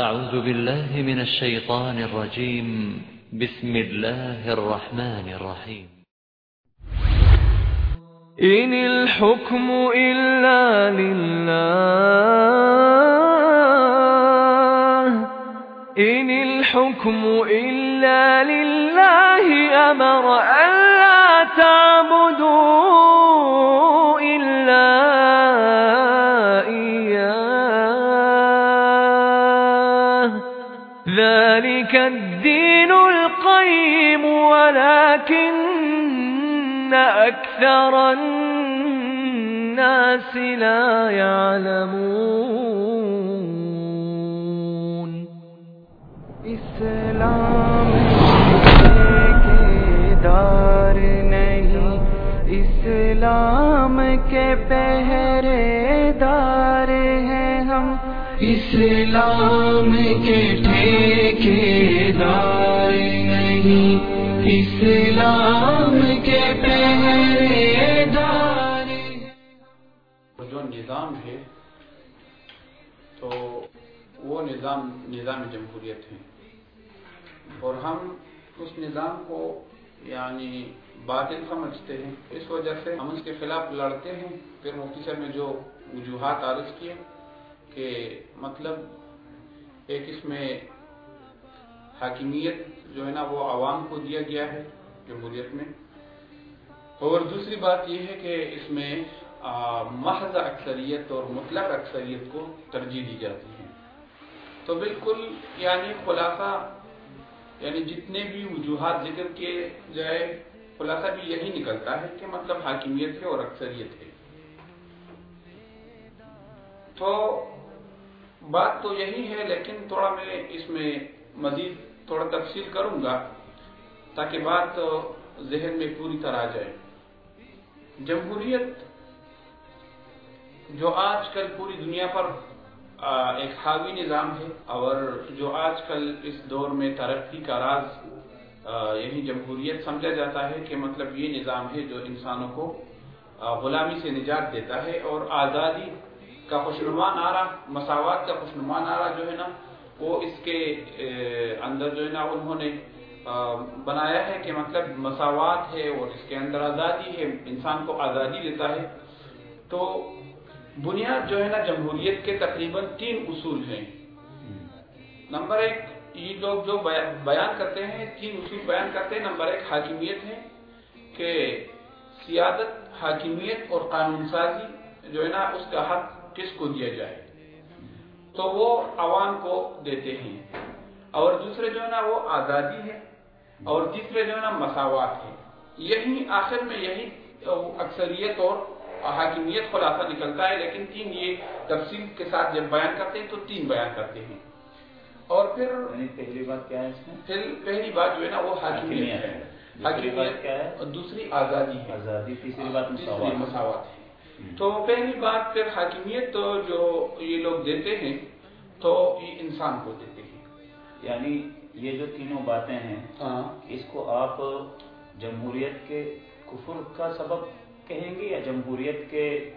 أعوذ بالله من الشيطان الرجيم. بسم الله الرحمن الرحيم. إن الحكم إلا لله. إن الحكم إلا لله أمر ألا تعبدوا. أكثر الناس لا يعلمون اسلام کے دار نہیں اسلام کے پہرے دار ہیں ہم۔ اسلام کے ٹھیکے دار نہیں اسلام نظام ہے، تو وہ نظام نظام جمہوریت ہے۔ اور ہم اس نظام کو یعنی باطل سمجھتے ہیں۔ اس وجہ سے ہم اس کے خلاف لڑتے ہیں۔ پھر مفتی صاحب نے جو وجوہات عارض کیے کہ مطلب ایک اس میں حاکمیت جو ہے نا، وہ عوام کو دیا گیا ہے جمہوریت میں۔ اور دوسری بات یہ ہے کہ اس میں محض اکثریت اور مطلق اکثریت کو ترجیح دی جاتی ہے تو بالکل یعنی خلاصہ یعنی جتنے بھی وجوہات ذکر کیے جائے خلاصہ بھی یہی نکلتا ہے کہ مطلب حاکمیت ہے اور اکثریت ہے۔ تو بات تو یہی ہے، لیکن تھوڑا میں اس میں مزید تھوڑا تفصیل کروں گا تاکہ بات ذہن میں پوری طرح آ جائے۔ جمہوریت جو آج کل پوری دنیا پر ایک حاوی نظام ہے، اور جو آج کل اس دور میں ترقی کا راز یہی یعنی جمہوریت سمجھا جاتا ہے کہ مطلب یہ نظام ہے جو انسانوں کو غلامی سے نجات دیتا ہے، اور آزادی کا خوشنما نعرہ، مساوات کا خوشنما نعرہ جو ہے نا، وہ اس کے اندر جو ہے نا، انہوں نے بنایا ہے کہ مطلب مساوات ہے اور اس کے اندر آزادی ہے، انسان کو آزادی دیتا ہے۔ تو بنیاد جو ہے نا جمہوریت کے تقریباً تین اصول ہیں۔ نمبر ایک، یہ لوگ جو بیان کرتے ہیں، تین اصول بیان کرتے ہیں۔ نمبر ایک، حاکمیت ہے کہ سیادت، حاکمیت اور قانون سازی جو ہے نا، اس کا حق کس کو دیا جائے؟ تو وہ عوام کو دیتے ہیں۔ اور دوسرے جو ہے نا، وہ آزادی ہے۔ اور تیسرے جو ہے نا، مساوات ہے۔ یہی آخر میں یہی اکثریت اور حاکمیت خلاصہ نکلتا ہے لیکن تین یہ تفصیل کے ساتھ جب بیان کرتے ہیں تو تین بیان کرتے ہیں۔ اور پھر پہلی بات کیا ہے اس میں؟ پھر پہلی بات جو ہے نا وہ حاکمیت ہے۔ بات کیا ہے؟ اور دوسری آزادی ہے۔ آزادی تیسری بات تیسری مساوات۔ ہے۔ تو پہلی بات پھر حاکمیت تو جو یہ لوگ دیتے ہیں تو یہ انسان کو دیتے ہیں۔ یعنی یہ جو تینوں باتیں ہیں اس کو آپ جمہوریت کے کفر کا سبب کہیں گے یا جمہوریت کے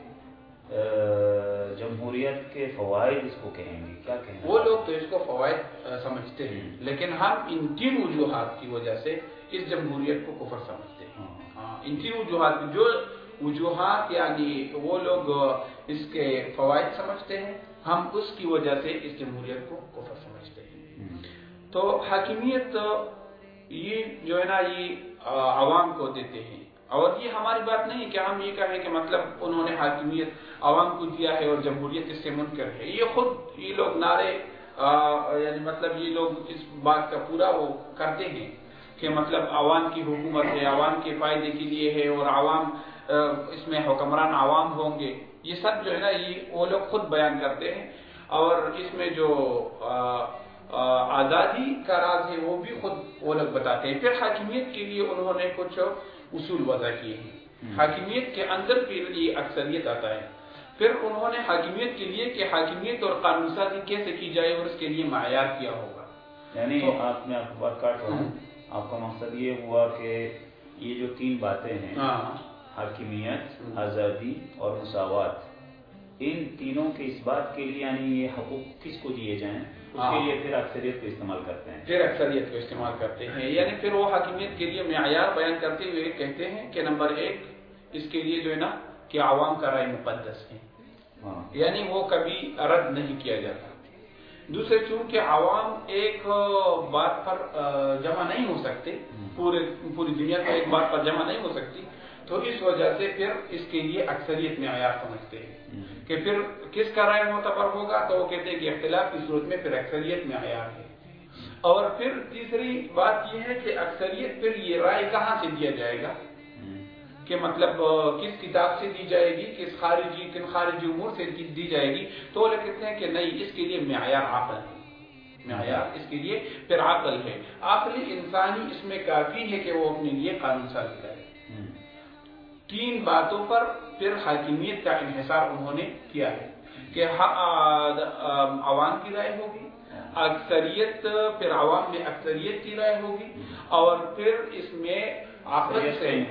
جمہوریت کے فوائد اس کو کہیں گے؟ کیا کہیں گے وہ لوگ تو اس کو فوائد سمجھتے ہیں۔ لیکن ہم ان تین وجوہات کی وجہ سے اس جمہوریت کو کفر سمجھتے ہیں۔ ان تین وجوہات جو وجوہات یعنی وہ لوگ اس کے فوائد سمجھتے ہیں ہم اس کی وجہ سے اس جمہوریت کو کفر سمجھتے ہیں۔ تو حاکمیت یہ جو ہے نا یہ عوام کو دیتے ہیں۔ اور یہ ہماری بات نہیں کہ ہم یہ کہیں کہ مطلب انہوں نے حاکمیت عوام کو دیا ہے اور جمہوریت اس سے منکر ہے۔ یہ خود یہ لوگ نعرے یعنی مطلب یہ لوگ اس بات کا پورا وہ کرتے ہیں کہ مطلب عوام کی حکومت ہے، عوام کے فائدے کے لیے ہے اور عوام اس میں حکمران عوام ہوں گے۔ یہ سب جو ہے نا، یہ وہ لوگ خود بیان کرتے ہیں۔ اور اس میں جو آزادی کا راز ہے، وہ بھی خود وہ لوگ بتاتے ہیں۔ پھر حاکمیت کے لیے انہوں نے کچھ اصول وضع کیے ہیں۔ حاکمیت کے اندر پھر یہ اکثریت آتا ہے۔ پھر انہوں نے حاکمیت کے لیے کہ حاکمیت اور قانون سازی کیسے کی جائے اور اس کے لیے معیار کیا ہوگا۔ یعنی آپ میں آپ کو بات کاٹ رہا ہوں۔ آپ کا مقصد یہ ہوا کہ یہ جو تین باتیں ہیں حاکمیت آزادی اور مساوات ان تینوں کے اس بات کے لیے یعنی یہ حقوق کس کو دیے جائیں؟ اس کے لیے پھر اکثریت کو استعمال کرتے ہیں۔ پھر اکثریت کو استعمال کرتے ہیں۔ یعنی پھر وہ حاکمیت کے لیے معیار بیان کرتے ہوئے کہتے ہیں کہ نمبر ایک اس کے لیے جو ہے نا کہ عوام کا رائے مقدس ہے۔ ہاں۔ یعنی وہ کبھی رد نہیں کیا جاتا۔ دوسرے چونکہ عوام ایک بات پر جمع نہیں ہو سکتے پورے پوری دنیا کو ایک بات پر جمع نہیں ہو سکتی تو اس وجہ سے پھر اس کے لیے اکثریت معیار سمجھتے ہیں۔ کہ پھر کس کا رائے معتبر ہوگا؟ تو وہ کہتے ہیں کہ اختلاف کی صورت میں پھر اکثریت میں معیار ہے۔ اور پھر تیسری بات یہ ہے کہ اکثریت پھر یہ رائے کہاں سے دیا جائے گا؟ کہ مطلب کس کتاب سے دی جائے گی؟ کس خارجی، کن خارجی امور سے دی جائے گی؟ تو وہ کہتے ہیں کہ نہیں، اس کے لیے معیار عقل ہے۔ معیار اس کے لیے پھر عقل ہے۔ عقل انسانی اس میں کافی ہے کہ وہ اپنے لیے قانون سازی کرے۔ تین باتوں پر پھر حاکمیت کا انحصار انہوں نے کیا ہے کہ عوام کی رائے ہوگی اکثریت پھر عوام میں اکثریت کی رائے ہوگی اور پھر اس میں عقل سے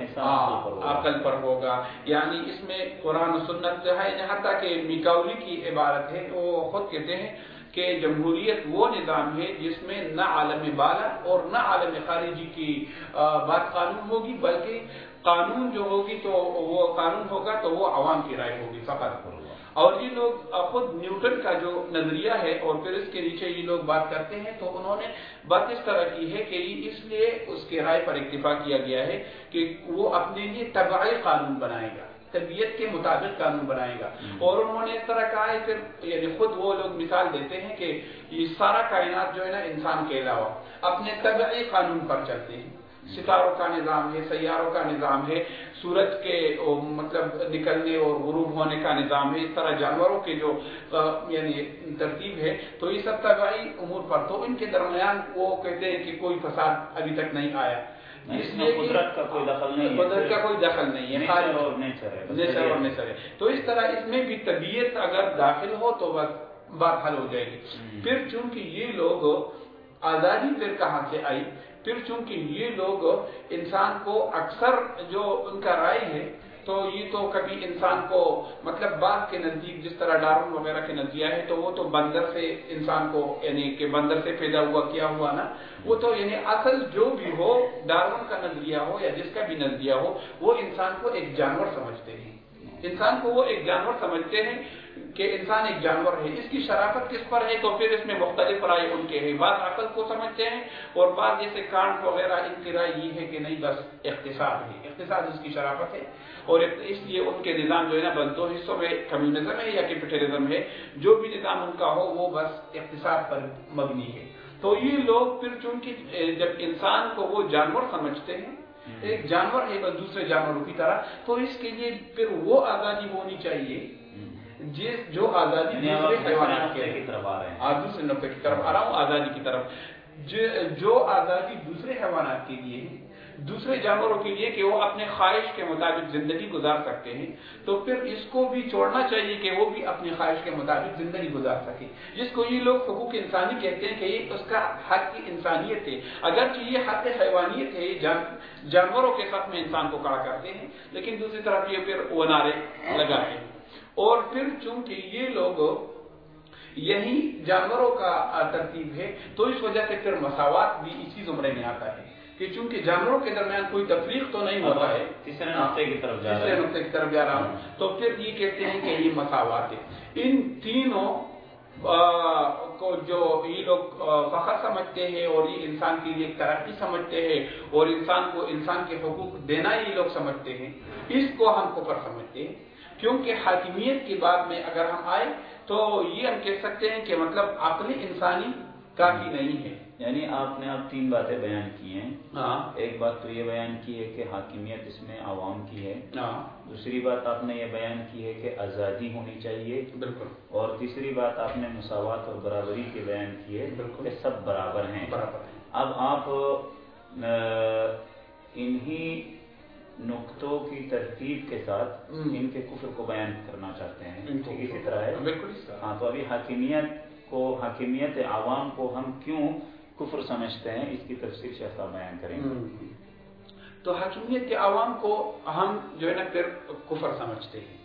عقل پر ہوگا۔ یعنی اس میں قرآن و سنت جو ہے یہاں تک کہ میکاولی کی عبارت ہے وہ خود کہتے ہیں کہ جمہوریت وہ نظام ہے جس میں نہ عالم بالا اور نہ عالم خارجی کی بات قانون ہوگی بلکہ قانون جو ہوگی تو وہ قانون ہوگا تو وہ عوام کی رائے ہوگی فقط۔ اور یہ لوگ خود نیوٹن کا جو نظریہ ہے اور پھر اس کے نیچے یہ لوگ بات کرتے ہیں تو انہوں نے بات اس طرح کی ہے کہ اس لیے اس کے رائے پر اکتفا کیا گیا ہے کہ وہ اپنے لیے طبعی قانون بنائے گا طبیعت کے مطابق قانون بنائے گا۔ اور انہوں نے اس طرح کہا ہے پھر یعنی خود وہ لوگ مثال دیتے ہیں کہ یہ سارا کائنات جو ہے نا انسان کے علاوہ اپنے طبعی قانون پر چلتے ہیں۔ ستاروں کا نظام ہے سیاروں کا نظام ہے سورج کے مطلب نکلنے اور غروب ہونے کا نظام ہے اس طرح جانوروں کے جو یعنی ترتیب ہے۔ تو یہ سب طبعی امور پر تو ان کے درمیان وہ کہتے ہیں کہ کوئی فساد ابھی تک نہیں آیا۔ اس لیے قدرت کا کوئی دخل نہیں قدرت کا کوئی دخل نہیں ہے نیچر اور نیچر ہے تو اس طرح اس میں بھی طبیعت اگر داخل ہو تو بس بات حل ہو جائے گی۔ پھر چونکہ یہ لوگ آزادی پھر کہاں سے آئی؟ پھر چونکہ یہ لوگ انسان کو اکثر جو ان کا رائے ہے، تو یہ تو کبھی انسان کو مطلب باغ کے نزدیک جس طرح ڈارون وغیرہ کے نظریہ ہے تو وہ تو بندر سے انسان کو یعنی کہ بندر سے پیدا ہوا، کیا ہوا نا؟ وہ تو یعنی اصل جو بھی ہو، ڈارون کا نظریہ ہو یا جس کا بھی نظریہ ہو، وہ انسان کو ایک جانور سمجھتے ہیں۔ انسان کو وہ ایک جانور سمجھتے ہیں کہ انسان ایک جانور ہے اس کی شرافت کس پر ہے؟ تو پھر اس میں مختلف رائے ان کے ہیں۔ بعض عقل کو سمجھتے ہیں اور بعض جیسے کانٹ وغیرہ ان کی رائے یہ ہے کہ نہیں بس اقتصاد ہے۔ اقتصاد اس کی شرافت ہے اور اس لیے ان کے نظام جو ہے نا بس دو حصوں میں کمیونزم ہے یا کیپیٹلزم ہے جو بھی نظام ان کا ہو وہ بس اقتصاد پر مبنی ہے۔ تو یہ لوگ پھر چونکہ جب انسان کو وہ جانور سمجھتے ہیں ایک جانور ہے بس دوسرے جانوروں کی طرح تو اس کے لیے پھر وہ آزادی ہونی چاہیے جس جو آزادی یعنی دوسرے حیوانات کی طرف آ رہے ہیں۔ دوسرے نقطے کی طرف آ رہا ہوں آزادی کی طرف۔ جو آزادی دوسرے حیوانات کے لیے دوسرے جانوروں کے لیے کہ وہ اپنے خواہش کے مطابق زندگی گزار سکتے ہیں تو پھر اس کو بھی چھوڑنا چاہیے کہ وہ بھی اپنی خواہش کے مطابق زندگی گزار سکے۔ جس کو یہ لوگ حقوق انسانی کہتے ہیں کہ یہ اس کا حق کی انسانیت ہے۔ اگرچہ یہ حق حیوانیت ہے جان جانوروں کے ساتھ میں انسان کو کھڑا کرتے ہیں لیکن دوسری طرف یہ پھر وہ نعرے لگاتے ہیں۔ اور پھر چونکہ یہ لوگ یہی جانوروں کا ترتیب ہے تو اس وجہ سے پھر مساوات بھی اسی زمرے میں آتا ہے کہ چونکہ جانوروں کے درمیان کوئی تفریق تو نہیں ہوتا ہے۔ تیسرے نقطے کی طرف تیسرے نقطے کی طرف جا رہا ہوں۔ تو پھر یہ کہتے ہیں کہ یہ مساوات ہے۔ ان تینوں کو جو یہ لوگ فخر سمجھتے ہیں اور یہ انسان کے لیے ترقی سمجھتے ہیں اور انسان کو انسان کے حقوق دینا یہ لوگ سمجھتے ہیں۔ اس کو ہم کفر سمجھتے ہیں۔ کیونکہ حاکمیت کی بات میں اگر ہم آئے تو یہ ہم کہہ سکتے ہیں کہ مطلب عقلی انسانی کافی نہیں ہے۔ یعنی آپ نے اب تین باتیں بیان کی ہیں۔ ہاں۔ ایک بات تو یہ بیان کی ہے کہ حاکمیت اس میں عوام کی ہے۔ ہاں۔ دوسری بات آپ نے یہ بیان کی ہے کہ آزادی ہونی چاہیے۔ بالکل۔ اور تیسری بات آپ نے مساوات اور برابری کی بیان کی ہے بالکل۔ سب برابر ہیں۔ اب آپ انہی نقطوں کی ترتیب کے ساتھ ان کے کفر کو بیان کرنا چاہتے ہیں اسی طرح ہے۔ بالکل ہاں تو ابھی حاکمیت کو حاکمیت عوام کو ہم کیوں کفر سمجھتے ہیں؟ اس کی تفصیل شیخ بیان کریں گے۔ تو حاکمیت کے عوام کو ہم جو ہے نا پھر کفر سمجھتے ہیں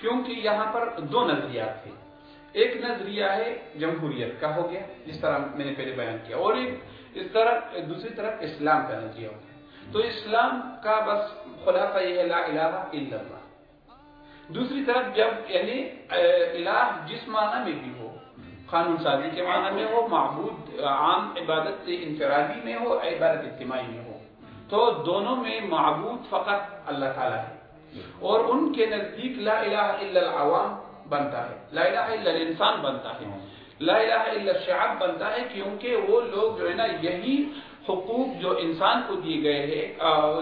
کیونکہ یہاں پر دو نظریات تھے۔ ایک نظریہ ہے جمہوریت کا ہو گیا جس طرح میں نے پہلے بیان کیا اور ایک اس طرح دوسری طرف اسلام کا نظریہ ہو گیا۔ تو اسلام کا بس خلاصہ یہ ہے لا الہ الا اللہ۔ دوسری طرف جب یعنی الہ جس معنی میں بھی ہو قانون سازی کے معنی میں ہو معبود عام عبادت سے انفرادی میں ہو عبادت اجتماعی میں ہو تو دونوں میں معبود فقط اللہ تعالیٰ ہے۔ اور ان کے نزدیک لا الہ الا العوام بنتا ہے۔ لا الہ الا الانسان بنتا ہے۔ لا الہ الا الشعب بنتا ہے کیونکہ وہ لوگ جو ہے نا یہی حقوق جو انسان کو دیے گئے ہیں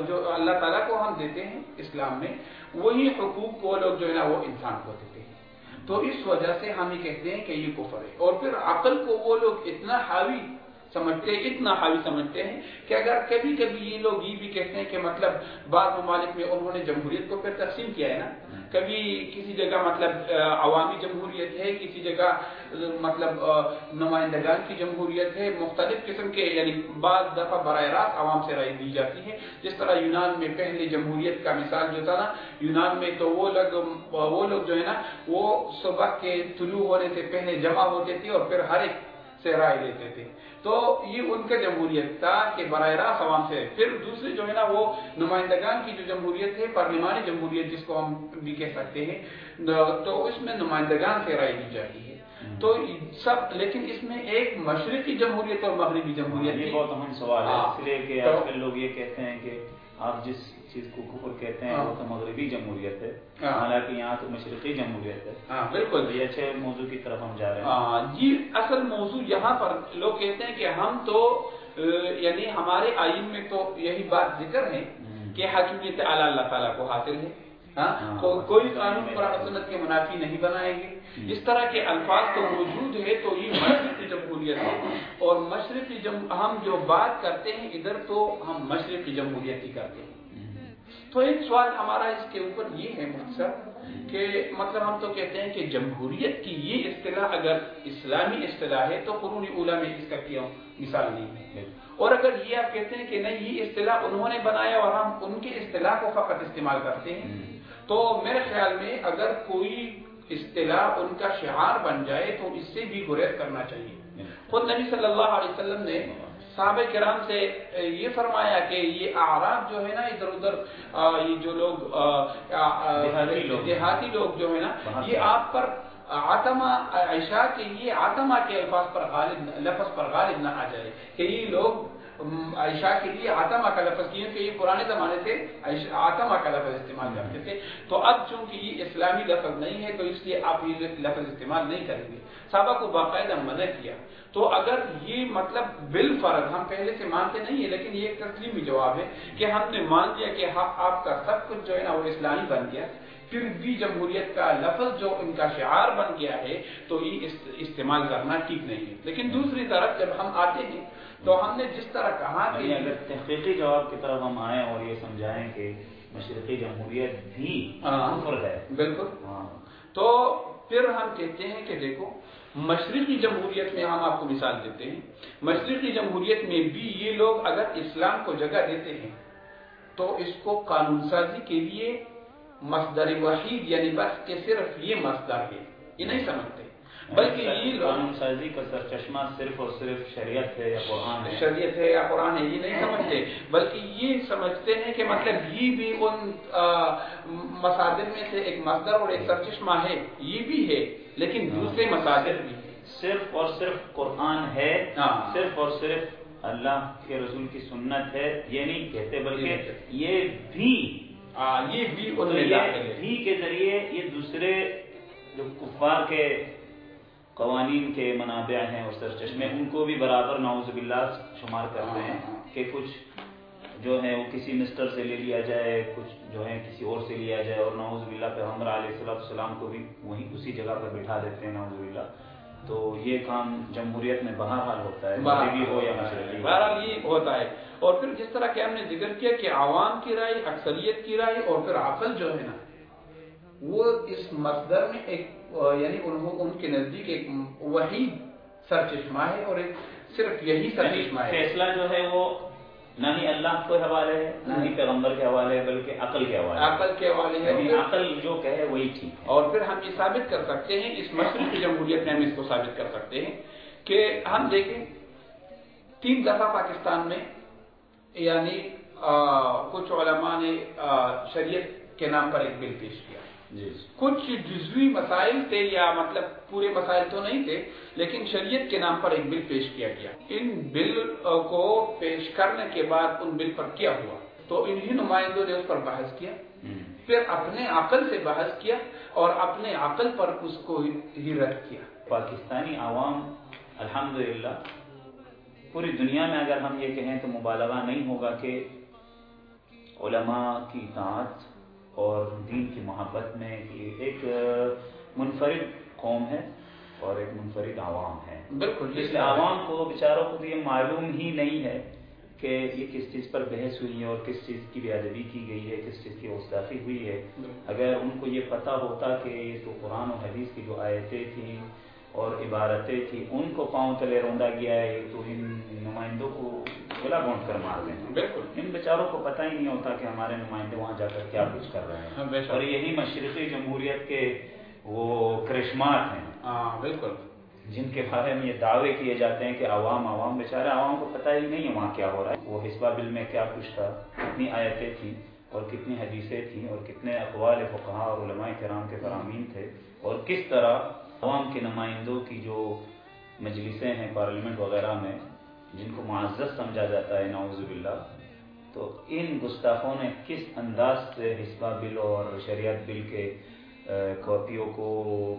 جو اللہ تعالیٰ کو ہم دیتے ہیں اسلام میں، وہی حقوق کو لوگ جو ہے نا وہ انسان کو دیتے ہیں۔ تو اس وجہ سے ہم یہ کہتے ہیں کہ یہ کفر ہے۔ اور پھر عقل کو وہ لوگ اتنا حاوی سمجھتے ہیں، اتنا حاوی سمجھتے ہیں کہ اگر کبھی کبھی یہ لوگ یہ بھی کہتے ہیں کہ مطلب بعض ممالک میں انہوں نے جمہوریت کو پھر تقسیم کیا ہے نا۔ کبھی کسی جگہ مطلب عوامی جمہوریت ہے، کسی جگہ مطلب نمائندگان کی جمہوریت ہے، مختلف قسم کے یعنی بعض دفعہ براہ راست عوام سے رائے دی جاتی ہے۔ جس طرح یونان میں پہلے جمہوریت کا مثال جو تھا نا، یونان میں تو وہ لوگ وہ لوگ جو ہے نا، وہ صبح کے طلوع ہونے سے پہلے جمع ہوتے تھے اور پھر ہر ایک سے رائے لیتے تھے۔ تو یہ ان کا جمہوریت تھا کہ براہ راست عوام سے۔ پھر دوسری جو ہے نا وہ نمائندگان کی جو جمہوریت ہے پارلیمانی جمہوریت جس کو ہم بھی کہہ سکتے ہیں تو اس میں نمائندگان سے رائے دی جاتی ہے۔ تو سب لیکن اس میں ایک مشرقی جمہوریت اور مغربی جمہوریت یہ بہت اہم سوال ہے۔ اس لیے کہ آج کل لوگ یہ کہتے ہیں کہ آپ جس چیز کو کفر کہتے ہیں وہ تو مغربی جمہوریت ہے۔ حالانکہ یہاں تو مشرقی جمہوریت ہے۔ بالکل۔ یہ اچھے موضوع کی طرف ہم جا رہے ہیں۔ جی اصل موضوع یہاں پر لوگ کہتے ہیں کہ ہم تو یعنی ہمارے آئین میں تو یہی بات ذکر ہے کہ حکیمیت اعلیٰ اللہ تعالیٰ کو حاصل ہے۔ کوئی قانون قرآن سنت کے منافی نہیں بنائیں گے۔ اس طرح کے الفاظ تو موجود ہے تو یہ مشرقی جمہوریت ہے۔ اور مشرقی. ہم جو بات کرتے ہیں ادھر تو ہم مشرقی جمہوریت ہی کرتے ہیں۔ تو ایک سوال ہمارا اس کے اوپر یہ ہے مقصر کہ مطلب ہم تو کہتے ہیں کہ جمہوریت کی یہ اصطلاح اگر اسلامی اصطلاح ہے تو قرون اولا میں اس کا کیوں مثال نہیں ہے۔ اور اگر یہ آپ کہتے ہیں کہ نہیں، یہ اصطلاح انہوں نے بنایا اور ہم ان کے اصطلاح کو فقط استعمال کرتے ہیں، تو میرے خیال میں اگر کوئی اصطلاح ان کا شعار بن جائے تو اس سے بھی گریز کرنا چاہیے۔ خود نبی صلی اللہ علیہ وسلم نے صحابہ کرام سے یہ فرمایا کہ یہ اعراب جو ہے نا ادھر ادھر یہ جو لوگ دیہاتی لوگ۔ جو ہے نا یہ آپ پر آتما عائشہ کے یہ آتما کے الفاظ پر غالب لفظ پر غالب نہ آ جائے کہ یہ لوگ عائشہ کے لیے آتما کا لفظ کیے کہ یہ پرانے زمانے سے آتما کا لفظ استعمال کرتے تھے۔ تو اب چونکہ یہ اسلامی لفظ نہیں ہے تو اس لیے آپ یہ لفظ استعمال نہیں کریں گے۔ صحابہ کو باقاعدہ منع کیا۔ تو اگر یہ مطلب بال فرض ہم پہلے سے مانتے نہیں ہیں لیکن یہ ایک تسلیمی جواب ہے کہ ہم نے مان لیا کہ ہاں آپ کا سب کچھ جو ہے نا وہ اسلامی بن گیا پھر بھی جمہوریت کا لفظ جو ان کا شعار بن گیا ہے تو یہ استعمال کرنا ٹھیک نہیں ہے۔ لیکن دوسری طرف جب ہم آتے ہیں تو ہم نے جس طرح کہا کہ یعنی اگر تحقیقی جواب کی طرف ہم آئیں اور یہ سمجھائیں کہ مشرقی جمہوریت بھی کفر ہے۔ بالکل۔ ہاں۔ تو پھر ہم کہتے ہیں کہ دیکھو مشرقی جمہوریت میں ہم آپ کو مثال دیتے ہیں۔ مشرقی جمہوریت میں بھی یہ لوگ اگر اسلام کو جگہ دیتے ہیں تو اس کو قانون سازی کے لیے مصدر وحید یعنی بس کہ صرف یہ مصدر ہے۔ یہ نہیں سمجھتے۔ بلکہ یہ قانون سازی کا سر چشمہ صرف اور صرف شریعت ہے یا قرآن ہے؟ شریعت ہے یا قرآن ہے یہ نہیں سمجھتے۔ بلکہ یہ سمجھتے ہیں کہ مطلب یہ بھی ان مساجد میں سے ایک مصدر اور ایک سر چشمہ ہے۔ یہ بھی ہے۔ لیکن ہاں۔ دوسرے مساجد بھی صرف اور صرف قرآن ہے ہاں۔ صرف اور صرف اللہ کے رسول کی سنت ہے یہ نہیں کہتے بلکہ یہ بھی یہ بھی بھی کے ذریعے یہ دوسرے جو کفار کے قوانین کے منابع ہیں اور سر چشمے ان کو بھی برابر نعوذ باللہ شمار کرتے ہیں کہ کچھ جو ہے وہ کسی مسٹر سے لے لیا جائے کچھ جو ہے کسی اور سے لیا جائے اور نعوذ باللہ پہ ہمر علیہ السلام کو بھی وہیں اسی جگہ پر بٹھا دیتے ہیں نعوذ باللہ۔ تو یہ کام جمہوریت میں بہرحال ہوتا ہے ہو یا بہرحال یہ ہوتا ہے۔ اور پھر جس طرح کہ ہم نے ذکر کیا کہ عوام کی رائے اکثریت کی رائے اور پھر عقل جو ہے نا وہ اس مصدر میں ایک یعنی ان کے نزدیک ایک وہی سر چشمہ ہے اور ایک صرف یہی یعنی چشمہ ہے۔ فیصلہ جو ہے وہ نہ ہی اللہ کے حوالے ہے نہ ہی پیغمبر کے حوالے ہے بلکہ عقل کے حوالے عقل کے حوالے ہے۔ یعنی عقل جو کہے وہی ٹھیک اور پھر ہم یہ ثابت کر سکتے ہیں اس مشرقی جمہوریت میں ہم اس کو ثابت کر سکتے ہیں کہ ہم دیکھیں تین دفعہ پاکستان میں یعنی کچھ علماء نے شریعت کے نام پر ایک بل پیش کیا۔ کچھ جزوی مسائل تھے یا مطلب پورے مسائل تو نہیں تھے لیکن شریعت کے نام پر ایک بل پیش کیا گیا۔ ان بل کو پیش کرنے کے بعد ان بل پر کیا ہوا؟ تو انہی نمائندوں نے اس پر بحث کیا۔ پھر اپنے عقل سے بحث کیا اور اپنے عقل پر اس کو ہی رد کیا۔ پاکستانی عوام الحمدللہ پوری دنیا میں اگر ہم یہ کہیں تو مبالغہ نہیں ہوگا کہ علماء کی اطاعت اور دین کی محبت میں ایک منفرد قوم ہے اور ایک منفرد عوام ہے۔ بالکل اس لیے عوام کو بیچاروں کو تو یہ معلوم ہی نہیں ہے کہ یہ کس چیز پر بحث ہوئی ہے اور کس چیز کی بے ادبی کی گئی ہے کس چیز کی گستاخی ہوئی ہے۔ اگر ان کو یہ پتہ ہوتا کہ یہ تو قرآن و حدیث کی جو آیتیں تھیں اور عبارتیں تھیں ان کو پاؤں تلے روندا گیا ہے تو ان نمائندوں کو گلا گونٹ کر مار دیں بالکل۔ ان بیچاروں کو پتہ ہی نہیں ہوتا کہ ہمارے نمائندے وہاں جا کر کیا کچھ کر رہے ہیں۔ ہاں، اور یہی مشرقی جمہوریت کے وہ کرشمات ہیں۔ ہاں، بالکل۔ جن کے بارے میں یہ دعوے کیے جاتے ہیں کہ عوام عوام بیچارے عوام کو پتہ ہی نہیں ہے وہاں کیا ہو رہا ہے۔ وہ حسبہ بل میں کیا کچھ تھا کتنی آیتیں تھیں اور کتنی حدیثیں تھیں اور کتنے اقوال فقہ اور علماء کرام کے فرامین تھے اور کس طرح عوام کے نمائندوں کی جو مجلسیں ہیں پارلیمنٹ وغیرہ میں جن کو معزز سمجھا جاتا ہے، نعوذ باللہ۔ تو ان گستاخوں نے کس انداز سے حسبہ بل اور شریعت بل کے کاپیوں کو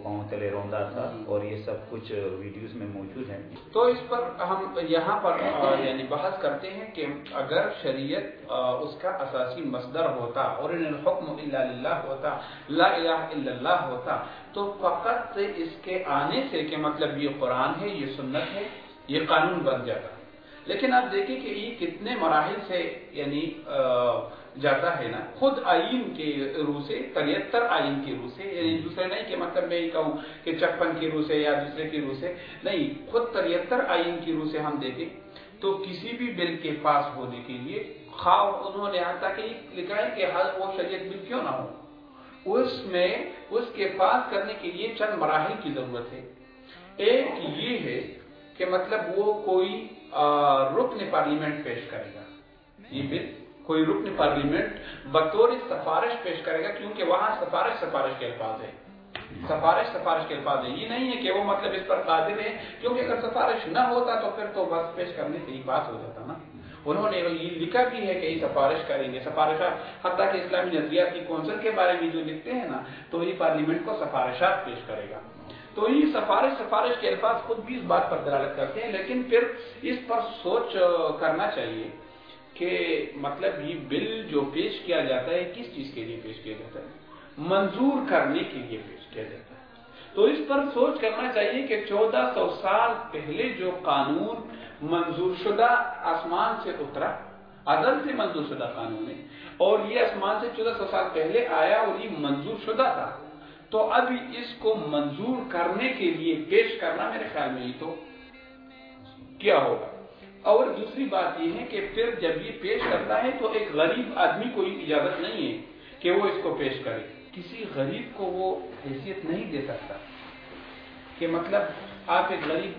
پاؤں تلے روندا تھا؟ اور یہ سب کچھ ویڈیوز میں موجود ہیں۔ تو اس پر ہم یہاں پر یعنی بحث کرتے ہیں کہ اگر شریعت اس کا اساسی مصدر ہوتا، اور ان الحکم الا للہ ہوتا، لا الہ الا اللہ ہوتا، تو فقط اس کے آنے سے کہ مطلب یہ قرآن ہے، یہ سنت ہے، یہ قانون بن جاتا۔ لیکن آپ دیکھیں کہ یہ کتنے مراحل سے یعنی جاتا ہے نا۔ خود آئین کے روح سے تریتر آئین کی روح سے یعنی دوسرے نہیں کہ مطلب میں یہ کہوں کہ چپن کی روح سے یا دوسرے کی روح سے۔ نہیں، خود تریتر آئین کی روح سے ہم دیکھیں تو کسی بھی بل کے پاس ہونے کے لیے خواہ انہوں نے آتا کہ لکھا ہے کہ ہر وہ شریعت بل کیوں نہ ہو۔ اس میں، اس کے پاس کرنے کے لیے چند مراحل کی ضرورت ہے۔ ایک یہ ہے کہ مطلب وہ کوئی رکن پارلیمنٹ پیش کرے گا۔ جی یہ بل کوئی رکن پارلیمنٹ بطور سفارش پیش کرے گا کیونکہ وہاں سفارش سفارش کے الفاظ ہے سفارش سفارش کے الفاظ ہے یہ نہیں ہے کہ وہ مطلب اس پر قادر ہے کیونکہ اگر سفارش نہ ہوتا تو پھر تو بس پیش کرنے سے ہی بات ہو جاتا نا۔ انہوں نے یہ لکھا بھی ہے کہ یہ سفارش کریں گے۔ سفارشات، حتیٰ کہ اسلامی نظریاتی کونسل کے بارے میں جو لکھتے ہیں نا، تو یہ پارلیمنٹ کو سفارشات پیش کرے گا۔ تو یہ سفارش سفارش کے الفاظ خود بھی اس بات پر دلالت کرتے ہیں، لیکن پھر اس پر سوچ کرنا چاہیے کہ مطلب یہ بل جو پیش کیا جاتا ہے، کس چیز کے لیے پیش کیا جاتا ہے؟ منظور کرنے کے لیے پیش کیا جاتا ہے۔ تو اس پر سوچ کرنا چاہیے کہ چودہ سو سال پہلے جو قانون منظور شدہ آسمان سے اترا، عدل سے منظور شدہ قانون ہے، اور یہ آسمان سے چودہ سو سال پہلے آیا اور یہ منظور شدہ تھا۔ تو اب اس کو منظور کرنے کے لیے پیش کرنا میرے خیال میں ہی تو کیا ہوگا۔ اور دوسری بات یہ ہے کہ پھر جب یہ پیش کرتا ہے تو ایک غریب آدمی کو اجازت نہیں ہے کہ وہ اس کو پیش کرے۔ کسی غریب کو وہ حیثیت نہیں دے سکتا۔ کہ مطلب آپ ایک غریب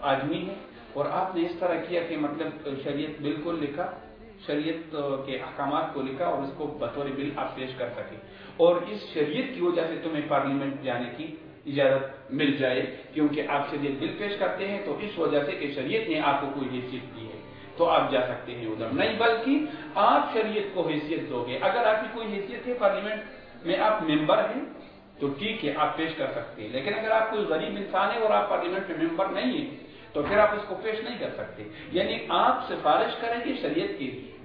آدمی ہیں اور آپ نے اس طرح کیا کہ مطلب شریعت بالکل لکھا، شریعت کے احکامات کو لکھا اور اس کو بطور بل آپ پیش کر سکے اور اس شریعت کی وجہ سے تمہیں پارلیمنٹ جانے کی اجازت مل جائے، کیونکہ آپ شریعت بل پیش کرتے ہیں، تو اس وجہ سے کہ شریعت نے آپ کو کوئی حیثیت دی ہے۔ تو آپ جا سکتے ہیں ادھر۔ نہیں، بلکہ آپ شریعت کو حیثیت دو گے۔ اگر آپ کی کوئی حیثیت ہے، پارلیمنٹ میں آپ ممبر ہیں، تو ٹھیک ہے، آپ پیش کر سکتے ہیں۔ لیکن اگر آپ کوئی غریب انسان ہے اور آپ پارلیمنٹ میں ممبر نہیں ہیں، تو پھر آپ اس کو پیش نہیں کر سکتے۔ یعنی آپ سفارش کریں گے شریعت کے لیے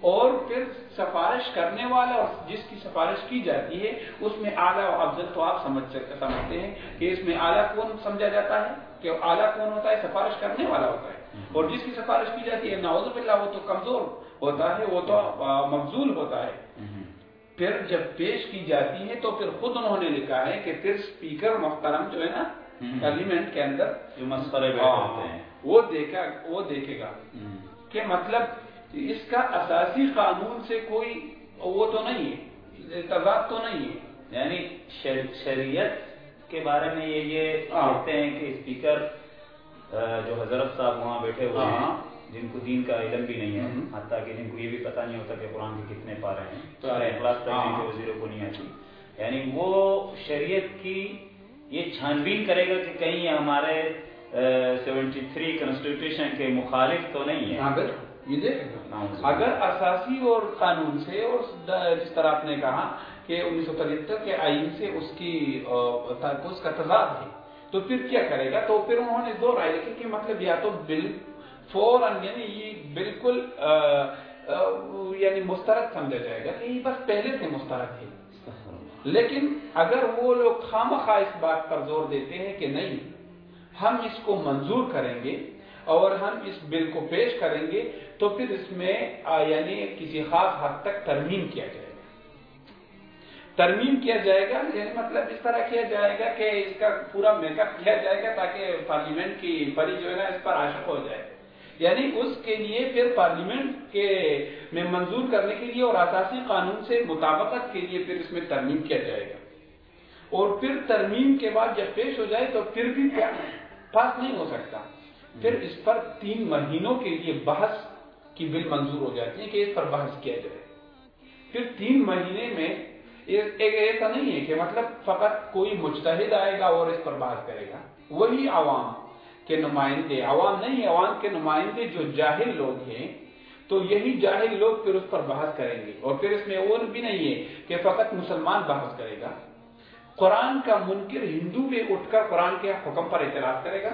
اور پھر سفارش کرنے والا اور جس کی سفارش کی جاتی ہے اس میں اعلیٰ و افضل تو آپ سمجھ سمجھتے ہیں کہ اس میں اعلیٰ کون سمجھا جاتا ہے کہ اعلیٰ کون ہوتا ہے سفارش کرنے والا ہوتا ہے۔ اور جس کی سفارش کی جاتی ہے نواز باللہ وہ تو کمزور ہوتا ہے وہ تو مفضول ہوتا ہے۔ پھر جب پیش کی جاتی ہے تو پھر خود انہوں نے لکھا ہے کہ پھر اسپیکر محترم جو ہے نا پارلیمنٹ کے اندر وہ دیکھا وہ دیکھے گا کہ مطلب اس کا اساسی قانون سے کوئی وہ تو نہیں ہے تضاد تو نہیں ہے یعنی شریعت کے بارے میں یہ یہ ہاں۔ کہتے ہیں کہ اسپیکر جو حضرت صاحب وہاں بیٹھے ہوئے ہیں ہاں۔ جن کو دین کا علم بھی نہیں ہے حتیٰ کہ جن کو یہ بھی پتہ نہیں ہوتا کہ قرآن کے کتنے پارے ہیں اخلاص ہاں۔ وزیر کو نہیں آتی یعنی وہ شریعت کی یہ چھان بین کرے گا کہ کہیں ہمارے سیونٹی تھری کنسٹیٹیوشن کے مخالف تو نہیں ہے یہ دیکھ، اگر اساسی اور قانون سے اور جس طرح آپ نے کہا کہ انیس سو پچہتر کے آئین سے اس کی اس کا تضاد ہے، تو پھر کیا کرے گا؟ تو پھر انہوں نے دو رائے لکھی کہ مطلب یا تو بل فوراً یعنی یہ بالکل یعنی مسترد سمجھا جائے گا کہ یہ بس پہلے سے مسترد ہے۔ لیکن اگر وہ لوگ خام خواہ اس بات پر زور دیتے ہیں کہ نہیں، ہم اس کو منظور کریں گے اور ہم اس بل کو پیش کریں گے تو پھر اس میں یعنی کسی خاص حد تک ترمیم کیا جائے گا۔ ترمیم کیا جائے گا؟ یعنی مطلب اس طرح کیا جائے گا کہ اس کا پورا میک اپ کیا جائے گا تاکہ پارلیمنٹ کی پری جو ہے نا، اس پر عاشق ہو جائے۔ یعنی اس کے لیے پھر پارلیمنٹ کے میں منظور کرنے کے لیے اور اساسی قانون سے مطابقت کے لیے پھر اس میں ترمیم کیا جائے گا۔ اور پھر ترمیم کے بعد جب پیش ہو جائے تو پھر بھی پاس نہیں ہو سکتا۔ پھر اس پر تین مہینوں کے لیے بحث کی بل منظور ہو جاتی ہے کہ اس پر بحث کیا جائے۔ پھر تین مہینے میں ایسا نہیں ہے کہ مطلب فقط کوئی مجتہد آئے گا اور اس پر بحث کرے گا۔ وہی عوام کے نمائندے، عوام نہیں، عوام کے نمائندے جو جاہل لوگ ہیں، تو یہی جاہل لوگ پھر اس پر بحث کریں گے۔ اور پھر اس میں وہ بھی نہیں ہے کہ فقط مسلمان بحث کرے گا۔ قرآن کا منکر ہندو بھی اٹھ کر قرآن کے حکم پر اعتراض کرے گا۔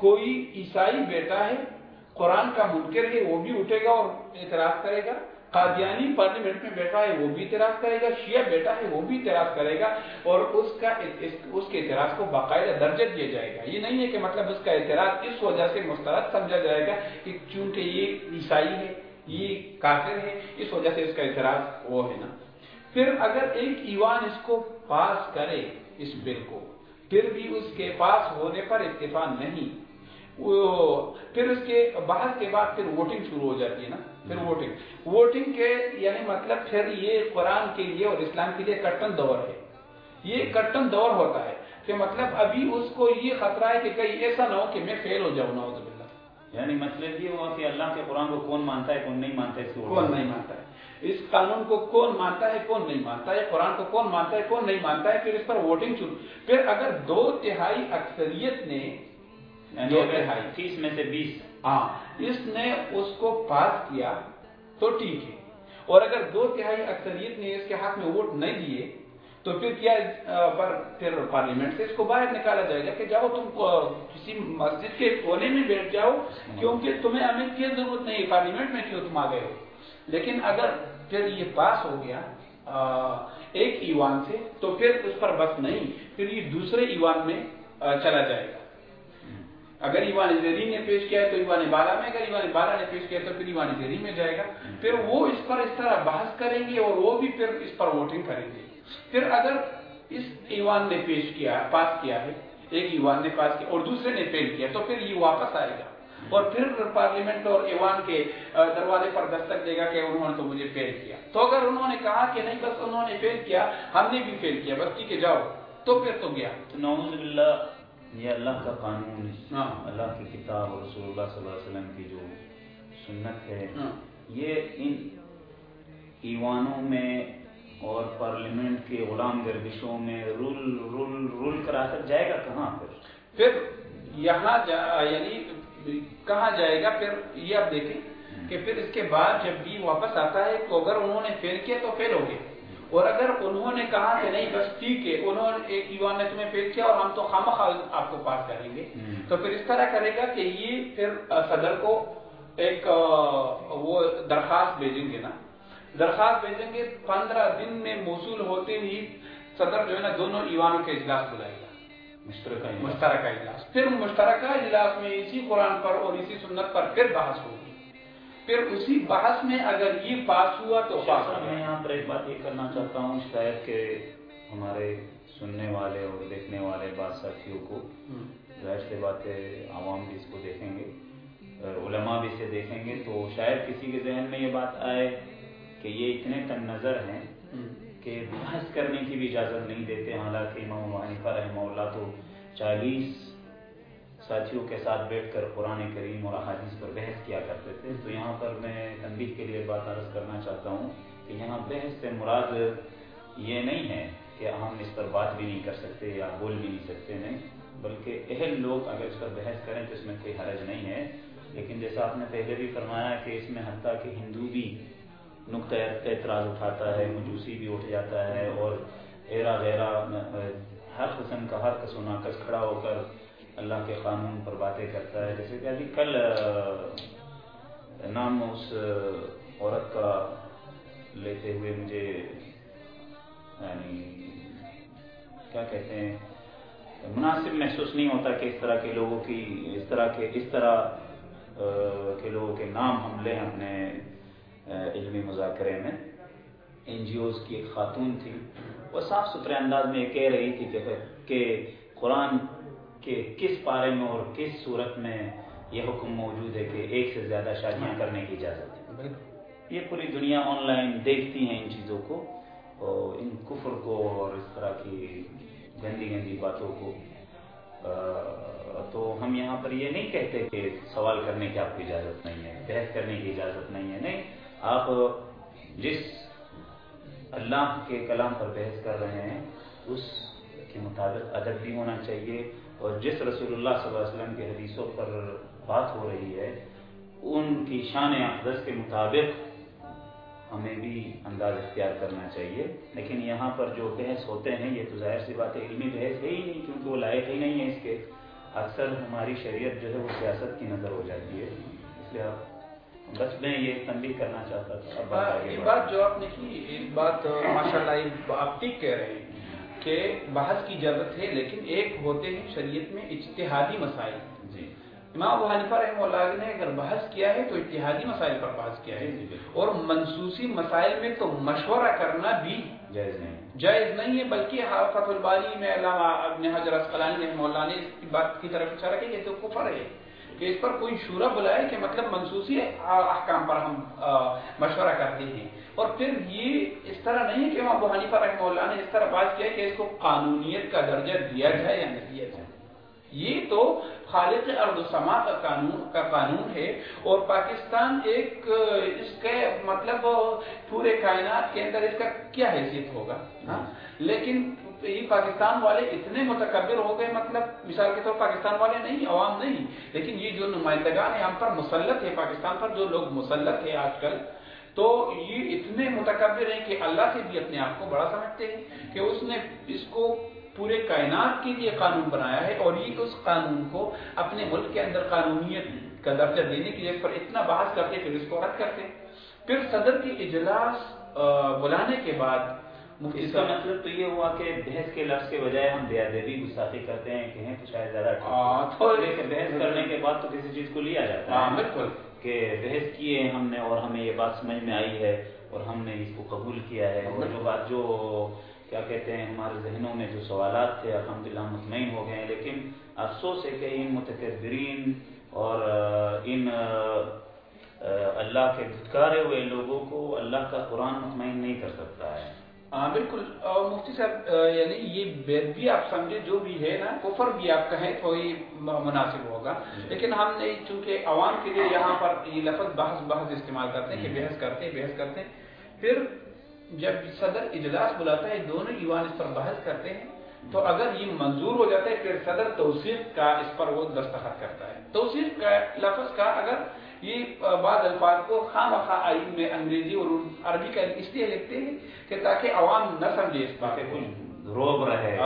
کوئی عیسائی بیٹا ہے، قرآن کا منکر ہے، وہ بھی اٹھے گا اور اعتراض کرے گا۔ قادیانی پارلیمنٹ میں بیٹھا ہے، وہ بھی اعتراض کرے گا۔ شیعہ بیٹا ہے، وہ بھی اعتراض کرے گا۔ اور اس کا اس کے اعتراض کو باقاعدہ درجہ دیا جائے گا۔ یہ نہیں ہے کہ مطلب اس کا اعتراض اس وجہ سے مسترد سمجھا جائے گا کہ چونکہ یہ عیسائی ہے، یہ کافر ہے، اس وجہ سے اس کا اعتراض وہ ہے نا۔ پھر اگر ایک ایوان اس کو پاس کرے، اس بل کو، پھر بھی اس کے پاس ہونے پر اتفاق نہیں۔ پھر اس کے بحث کے بعد پھر ووٹنگ شروع ہو جاتی ہے نا پھر ووٹنگ ووٹنگ کے یعنی مطلب پھر یہ قرآن کے لیے اور اسلام کے لیے کٹن دور ہے۔ یہ کٹن دور ہوتا ہے کہ مطلب ابھی اس کو یہ خطرہ ہے کہ کہیں ایسا نہ ہو کہ میں فیل ہو جاؤں نوز باللہ۔ یعنی مطلب یہ ہوا کہ اللہ کے قرآن کو کون مانتا ہے کون نہیں مانتا ہے کون نہیں مانتا ہے؟ اس قانون کو کون مانتا ہے کون نہیں مانتا ہے؟ قرآن کو کون مانتا ہے کون نہیں مانتا ہے؟ پھر اس پر ووٹنگ شروع۔ پھر اگر دو تہائی اکثریت نے دو تہائی تیس میں سے بیس۔ ہاں اس نے اس کو پاس کیا تو ٹھیک ہے۔ اور اگر دو تہائی اکثریت نے اس کے ہاتھ میں ووٹ نہیں دیے تو پھر کیا پر پھر پارلیمنٹ سے اس کو باہر نکالا جائے گا کہ جاؤ تم کسی مسجد کے کونے میں بیٹھ جاؤ کیونکہ تمہیں امیر کی ضرورت نہیں پارلیمنٹ میں کیوں تم آ گئے ہو؟ لیکن اگر پھر یہ پاس ہو گیا ایک ایوان سے تو پھر اس پر بس نہیں پھر یہ دوسرے ایوان میں چلا جائے گا۔ اگر ایوان زیری نے پیش کیا ہے تو ایوان بالا میں اگر ایوان بالا نے پیش کیا ہے تو پھر ایوان زیری میں جائے گا۔ پھر وہ اس پر اس طرح بحث کریں گے اور وہ بھی پھر اس پر ووٹنگ کریں گے۔ پھر اگر اس ایوان نے پیش کیا ہے، پاس کیا ہے، ایک ایوان نے پاس کیا اور دوسرے نے فیل کیا، تو پھر یہ واپس آئے گا۔ اور پھر پارلیمنٹ اور ایوان کے دروازے پر دستک دے گا کہ انہوں نے تو مجھے فیل کیا۔ تو اگر انہوں نے کہا کہ نہیں، بس انہوں نے فیل کیا، ہم نے بھی فیل کیا، بس ٹھیک ہے، جاؤ۔ تو پھر تو گیا۔ نعوذ باللہ یہ اللہ کا قانون ہاں۔ اللہ کی کتاب اور رسول اللہ صلی اللہ علیہ وسلم کی جو سنت ہے۔ ہاں۔ یہ ان ایوانوں میں اور پارلیمنٹ کے غلام گردشوں میں رول رول رول کرا کر جائے گا کہاں پھر؟ پھر یہاں جا یعنی کہاں جائے گا؟ پھر یہ آپ دیکھیں کہ پھر اس کے بعد جب بھی واپس آتا ہے تو اگر انہوں نے فیل کیا تو فیل ہو گیا اور اگر انہوں نے کہا کہ نہیں بس ٹھیک ہے انہوں نے ایک ایوان نے تمہیں فیل کیا اور ہم تو خام آپ کو پاس کریں گے۔ تو پھر اس طرح کرے گا کہ یہ پھر صدر کو ایک وہ درخواست بھیجیں گے نا۔ درخواست بھیجیں گے پندرہ دن میں موصول ہوتے ہی صدر جو ہے نا دونوں ایوانوں کے اجلاس بلائے گا۔ مشترکہ اجلاس۔ پھر مشترکہ اجلاس میں اسی قرآن پر اور اسی سنت پر پھر بحث ہوگی۔ پھر اسی بحث میں اگر یہ پاس ہوا تو پاس میں یہاں پر ایک بات یہ کرنا چاہتا ہوں شاید کہ ہمارے سننے والے اور دیکھنے والے بات ساتھیوں کو ظاہر سے باتیں عوام بھی اس کو دیکھیں گے علماء بھی اسے دیکھیں گے۔ تو شاید کسی کے ذہن میں یہ بات آئے کہ یہ اتنے تن نظر ہیں کہ بحث کرنے کی بھی اجازت نہیں دیتے۔ حالانکہ امام حنیفہ رحمہ اللہ تو چالیس ساتھیوں کے ساتھ بیٹھ کر قرآن کریم اور احادیث پر بحث کیا کرتے تھے، تو یہاں پر میں تنبیہ کے لیے بات عرض کرنا چاہتا ہوں کہ یہاں بحث سے مراد یہ نہیں ہے کہ ہم اس پر بات بھی نہیں کر سکتے یا بول بھی نہیں سکتے، نہیں، بلکہ اہل لوگ اگر اس پر بحث کریں تو اس میں کوئی حرج نہیں ہے۔ لیکن جیسا آپ نے پہلے بھی فرمایا کہ اس میں حتیٰ کہ ہندو بھی نقطۂ اعتراض اٹھاتا ہے، مجوسی بھی اٹھ جاتا ہے اور ایرا غیرہ ہر قسم کا، ہر کس و ناقص کھڑا ہو کر اللہ کے قانون پر باتیں کرتا ہے۔ جیسے کہ ابھی کل نام اس عورت کا لیتے ہوئے مجھے یعنی کیا کہتے ہیں، مناسب محسوس نہیں ہوتا کہ اس طرح کے لوگوں کی، اس طرح کے، اس طرح کے لوگوں کے نام ہم لیں اپنے علمی مذاکرے میں۔ این جی اوز کی ایک خاتون تھی۔ وہ صاف ستھرے انداز میں یہ کہہ رہی تھی کہ قرآن کے کس پارے میں اور کس صورت میں یہ حکم موجود ہے کہ ایک سے زیادہ شادیاں کرنے کی اجازت ہے؟ یہ پوری دنیا آن لائن دیکھتی ہیں ان چیزوں کو اور ان کفر کو اور اس طرح کی گندی گندی باتوں کو۔ تو ہم یہاں پر یہ نہیں کہتے کہ سوال کرنے کی آپ کو اجازت نہیں ہے بحث کرنے کی اجازت نہیں ہے۔ نہیں آپ جس اللہ کے کلام پر بحث کر رہے ہیں اس کے مطابق ادب بھی ہونا چاہیے اور جس رسول اللہ صلی اللہ علیہ وسلم کے حدیثوں پر بات ہو رہی ہے ان کی شان اقدس کے مطابق ہمیں بھی انداز اختیار کرنا چاہیے۔ لیکن یہاں پر جو بحث ہوتے ہیں یہ تو ظاہر سی بات ہے علمی بحث ہے ہی نہیں کیونکہ وہ لائق ہی نہیں ہے اس کے۔ اکثر ہماری شریعت جو ہے وہ سیاست کی نظر ہو جاتی ہے۔ اس لیے آپ بس میں یہ تنبیہ کرنا چاہتا تھا۔ یہ بات جو آپ نے کی ایک بات ماشاء اللہ آپ ٹھیک کہہ رہے ہیں۔ کہ بحث کی ضرورت ہے لیکن ایک ہوتے ہیں شریعت میں اجتہادی مسائل۔ امام ابو حنیفہ رحمہ اللہ نے اگر بحث کیا ہے تو اتحادی مسائل پر بحث کیا ہے۔ جی، جی، اور منسوسی مسائل میں تو مشورہ کرنا بھی جائز نہیں۔ جائز نہیں ہے بلکہ حافظ الباری میں علامہ ابن حجر اسقلانی رحمہ اللہ نے اس بات کی طرف اشارہ کیا کہ تو کفر ہے۔ کہ اس پر کوئی شورا بلائے کہ مطلب منسوسی احکام پر ہم مشورہ کرتے ہیں۔ اور پھر یہ اس طرح نہیں کہ ابو حنیفہ رحمہ اللہ نے اس طرح بات کیا کہ اس کو قانونیت کا درجہ دیا جائے یا نہیں دیا جائے۔ یہ تو خالق ارض و سما کا قانون کا قانون ہے اور پاکستان ایک، اس کے مطلب پورے کائنات کے اندر اس کا کیا حیثیت ہوگا ہاں؟ لیکن یہ پاکستان والے اتنے متکبر ہو گئے مطلب مثال کے طور پاکستان والے نہیں، عوام نہیں، لیکن یہ جو نمائندگان ہیں ہم پر مسلط ہے پاکستان پر، جو لوگ مسلط ہے آج کل، تو یہ اتنے متکبر ہیں کہ اللہ سے بھی اپنے آپ کو بڑا سمجھتے ہیں کہ اس نے اس کو پورے کائنات کے لیے قانون بنایا ہے اور یہ اس قانون کو اپنے ملک کے اندر قانونیت کا درجہ دینے کی جگہ پر اتنا بحث کرتے پھر اس کو رد کرتے پھر صدر کی اجلاس بلانے کے بعد اس کا مطلب تو یہ ہوا کہ بحث کے لفظ کے بجائے ہم بے ادبی گستاخی کرتے ہیں کہیں تو شاید زیادہ بحث کرنے کے بعد تو کسی چیز کو لیا جاتا ہے بالکل۔ کہ بحث کیے ہم نے اور ہمیں یہ بات سمجھ میں آئی ہے اور ہم نے اس کو قبول کیا ہے اور جو بات جو کیا کہتے ہیں ہمارے ذہنوں میں جو سوالات تھے الحمد للہ مطمئن ہو گئے ہیں لیکن افسوس ہے کہ ان متکبرین اور ان اللہ کے دھتکارے ہوئے لوگوں کو اللہ کا قرآن مطمئن نہیں کر سکتا ہے ہاں بالکل مفتی صاحب یعنی یہ بید بھی آپ سمجھے جو بھی ہے نا کفر بھی آپ کہیں تو ہی مناسب ہوگا جی۔ لیکن ہم نے چونکہ عوام کے لیے یہاں پر یہ لفظ بحث بحث استعمال کرتے ہیں کہ۔ بحث کرتے ہیں بحث کرتے ہیں پھر جب صدر اجلاس بلاتا ہے دونوں ایوان اس پر بحث کرتے ہیں تو اگر یہ منظور ہو جاتا ہے پھر صدر توصیف کا اس پر وہ دستخط کرتا ہے۔ توصیف کا لفظ کا اگر یہ بعض الفاظ کو خام خواہ آئین میں انگریزی اور عربی کا اس لیے لکھتے ہیں کہ تاکہ عوام نہ سمجھے اس بات کچھ روب رہے۔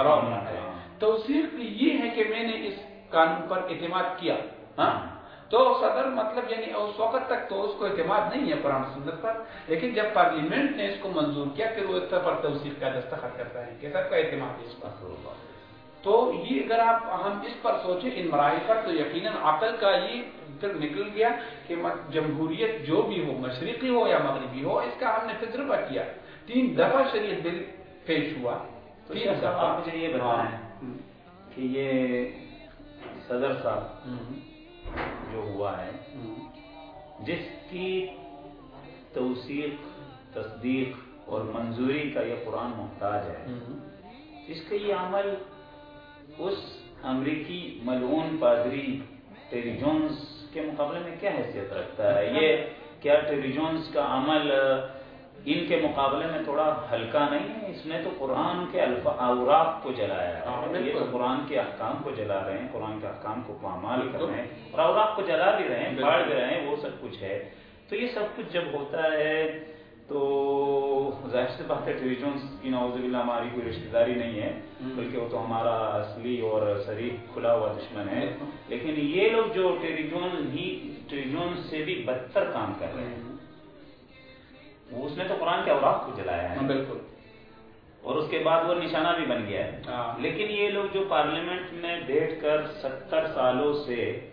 توصیف یہ ہے کہ میں نے اس قانون پر اعتماد کیا۔ ہاں؟ تو صدر مطلب یعنی اس وقت تک تو اس کو اعتماد نہیں ہے قرآن سنت پر لیکن جب پارلیمنٹ نے اس کو منظور کیا پھر وہ پر توصیف کا دستخط کرتا ہے کہ سب کا اعتماد ہے اس پر۔ تو یہ اگر آپ ہم اس پر سوچیں ان مراحل پر تو یقیناً عقل کا یہ پھر نکل گیا کہ جمہوریت جو بھی ہو مشرقی ہو یا مغربی ہو اس کا ہم نے تجربہ کیا۔ تین دفعہ شریعت بل پیش ہوا۔ دفعہ۔ مجھے یہ بتائیں کہ یہ صدر صاحب جو ہوا ہے، جس کی توثیق، تصدیق اور منظوری کا یہ قرآن محتاج ہے۔ اس کا یہ عمل اس امریکی ملعون پادری ٹیری جونز کے مقابلے میں کیا حیثیت رکھتا ہے؟ یہ کیا ٹیری جونز کا عمل ان کے مقابلے میں تھوڑا ہلکا نہیں ہے اس نے تو قرآن کے اوراق کو جلایا ہے۔ ہاں، یہ تو قرآن کے احکام کو جلا رہے ہیں قرآن کے احکام کو پامال کر رہے ہیں اور اوراق کو جلا بھی رہے ہیں پھاڑ بھی رہے ہیں وہ سب کچھ ہے۔ تو یہ سب کچھ جب ہوتا ہے تو ظاہر سے بات ہے ٹیلیجونس کی نوز اللہ ہماری کوئی رشتہ داری نہیں ہے بلکہ وہ تو ہمارا اصلی اور شریف کھلا ہوا دشمن ہے۔ لیکن یہ لوگ جو ٹیلیجون ہی ٹیلیجون سے بھی بدتر کام کر رہے ہیں۔ اس نے تو قرآن کے اوراق کو جلایا ہے۔ ہاں، بالکل۔ اور اس کے بعد وہ نشانہ بھی بن گیا ہے۔ ہاں۔ لیکن یہ لوگ جو پارلیمنٹ میں بیٹھ کر ستر سالوں سے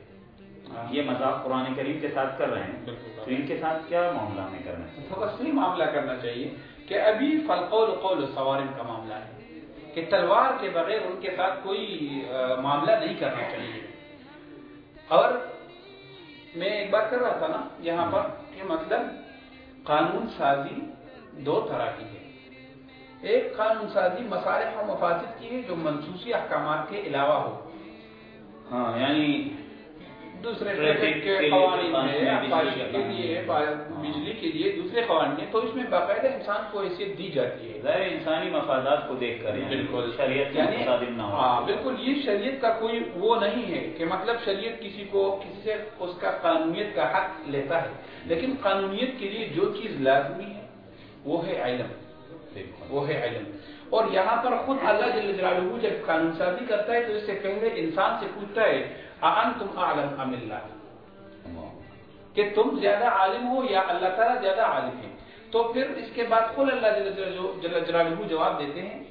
ہاں۔ یہ مذاق قرآن کریم کے ساتھ کر رہے ہیں تو ان کے ساتھ کیا معاملہ ہمیں کرنا تو اصلی معاملہ کرنا چاہیے کہ ابھی فلقول قول سوارم کا معاملہ ہے کہ تلوار کے بغیر ان کے ساتھ کوئی معاملہ نہیں کرنا چاہیے۔ اور میں ایک بات کر رہا تھا نا یہاں پر کہ مطلب قانون سازی دو طرح کی ہے۔ ایک قانون سازی مسالح و مفاسد کی ہے جو منصوصی احکامات کے علاوہ ہو۔ ہاں یعنی دوسرے ٹریفک کے قوانین کے لیے بجلی کے لیے دوسرے قوانین تو اس میں باقاعدہ انسان کو حیثیت دی جاتی ہے۔ ظاہر انسانی مفادات کو دیکھ کر بالکل۔ شریعت یعنی ہاں بالکل یہ شریعت کا کوئی وہ نہیں ہے کہ مطلب شریعت کسی کو کسی سے اس کا قانونیت کا حق لیتا ہے۔ لیکن قانونیت کے لیے جو چیز لازمی ہے وہ ہے علم۔ وہ ہے علم۔ اور یہاں پر خود اللہ جل جلالہ جب قانون سازی کرتا ہے تو اس سے پہلے انسان سے پوچھتا ہے تم عالم ام اللہ۔ کہ تم زیادہ عالم ہو یا اللہ تعالیٰ زیادہ عالم ہے؟ تو پھر اس کے بعد خود اللہ جل جلالہ جواب دیتے ہیں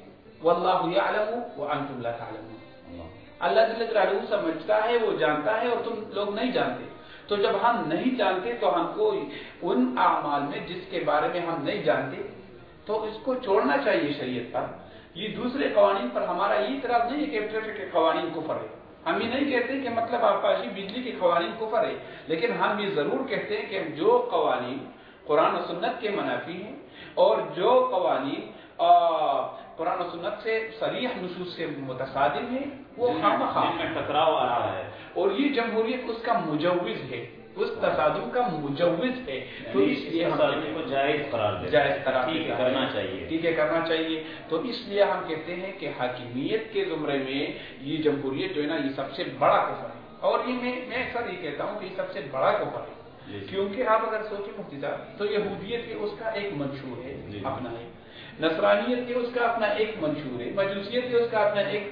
واللہ یعلم وانتم لا تعلمون۔ اللہ۔ جل جلالہ سمجھتا ہے وہ جانتا ہے اور تم لوگ نہیں جانتے۔ تو جب ہم نہیں جانتے تو ہم کو ان اعمال میں جس کے بارے میں ہم نہیں جانتے تو اس کو چھوڑنا چاہیے شریعت پر۔ یہ دوسرے قوانین پر ہمارا یہ اعتراض نہیں ہے کہ ٹریفک کے قوانین کو فرے ہم یہ نہیں کہتے کہ مطلب آبپاشی بجلی کے قوانین کو فرے لیکن ہم یہ ضرور کہتے ہیں کہ جو قوانین قرآن و سنت کے منافی ہیں اور جو قوانین قرآن و سنت سے سریح نصوص سے متصادم ہیں وہ خام خام ٹکراؤ آ رہا ہے۔ اور یہ جمہوریت اس کا مجوز ہے۔ اس تصادم کا مجوز ہے۔ تو یعنی اس لیے ہم جائز قرار جائز قرار کرنا چاہیے۔ ٹھیک ہے کرنا چاہیے۔ تو اس لیے ہم کہتے ہیں کہ حاکمیت کے زمرے میں یہ جمہوریت جو ہے نا یہ سب سے بڑا کفر ہے۔ اور یہ میں میں سر یہ کہتا ہوں کہ یہ سب سے بڑا کفر ہے۔ جی، جی۔ کیونکہ آپ اگر سوچیں مفتی صاحب تو یہودیت کے اس کا ایک منشور ہے جی۔ اپنا ایک نصرانیت کے اس کا اپنا ایک منشور ہے مجوسیت کے اس کا اپنا ایک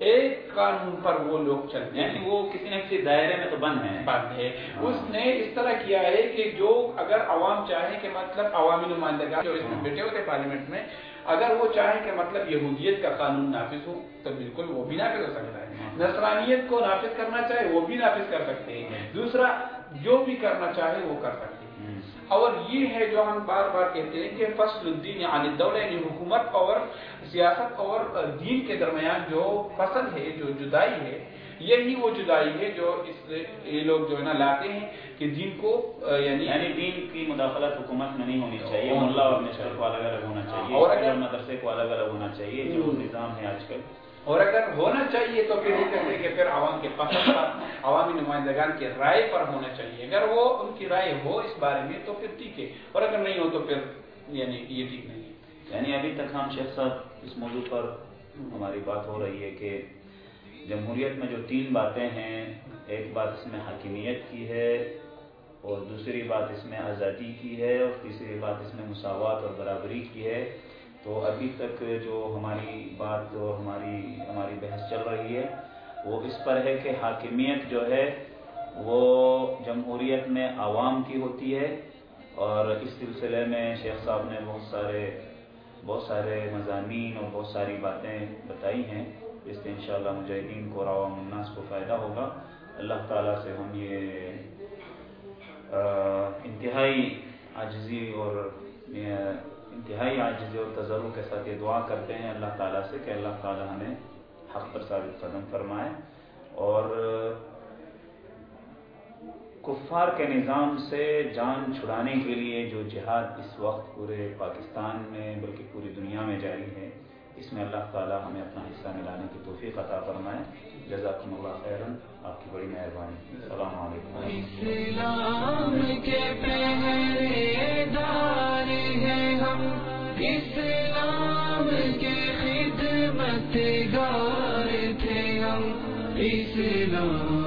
ایک قانون پر وہ لوگ چلتے ہیں یعنی وہ کسی نہ کسی دائرے میں تو بند ہے بند ہے ہاں۔ اس نے اس طرح کیا ہے کہ جو اگر عوام چاہے کہ مطلب عوامی نمائندگان جو اس میں ہاں۔ بیٹھے ہوتے پارلیمنٹ میں اگر وہ چاہیں کہ مطلب یہودیت کا قانون نافذ ہو تو بالکل وہ بھی نافذ ہو سکتا ہے ہاں۔ نصرانیت کو نافذ کرنا چاہے وہ بھی نافذ کر سکتے ہیں دوسرا جو بھی کرنا چاہے وہ کر سکتے ہیں اور یہ ہے جو ہم بار بار کہتے ہیں کہ فصل الدین یعنی دولہ یعنی حکومت اور سیاست اور دین کے درمیان جو فصل ہے جو جدائی ہے یہی وہ جدائی ہے جو اس یہ لوگ جو ہے نا لاتے ہیں کہ دین کو یعنی یعنی دین کی مداخلت حکومت میں نہیں ہونی چاہیے ملا اور نشر کو الگ الگ ہونا چاہیے اور مدرسے کو الگ الگ ہونا چاہیے جو نظام ہے آج کل۔ اور اگر ہونا چاہیے تو پھر یہ کہتے ہیں کہ پھر عوام کے پسند پر اچھا، عوامی نمائندگان کے رائے پر ہونا چاہیے۔ اگر وہ ان کی رائے ہو اس بارے میں تو پھر ٹھیک ہے، اور اگر نہیں ہو تو پھر یعنی یہ ٹھیک نہیں ہے۔ یعنی ابھی تک ہم شیخ صاحب اس موضوع پر ہماری بات ہو رہی ہے کہ جمہوریت میں جو تین باتیں ہیں، ایک بات اس میں حاکمیت کی ہے اور دوسری بات اس میں آزادی کی ہے اور تیسری بات اس میں مساوات اور برابری کی ہے۔ تو ابھی تک جو ہماری بات اور ہماری ہماری بحث چل رہی ہے، وہ اس پر ہے کہ حاکمیت جو ہے، وہ جمہوریت میں عوام کی ہوتی ہے اور اس سلسلے میں شیخ صاحب نے بہت سارے بہت سارے مضامین اور بہت ساری باتیں بتائی ہیں۔ جس سے انشاءاللہ مجاہدین کو اور عوام الناس کو فائدہ ہوگا۔ اللہ تعالیٰ سے ہم یہ انتہائی عجزی اور انتہائی عاجزی اور تجربوں کے ساتھ یہ دعا کرتے ہیں اللہ تعالیٰ سے کہ اللہ تعالیٰ ہمیں حق پر ثابت قدم فرمائے اور کفار کے نظام سے جان چھڑانے کے لیے جو جہاد اس وقت پورے پاکستان میں بلکہ پوری دنیا میں جاری ہے، اس میں اللہ تعالی ہمیں اپنا حصہ ملانے کی توفیق عطا فرمائے۔ جزاکم اللہ خیرن آپ کی بڑی مہربانی السلام علیکم اسلام کے پہرے دار ہیں ہم اسلام کے خدمت گار تھے ہم اسلام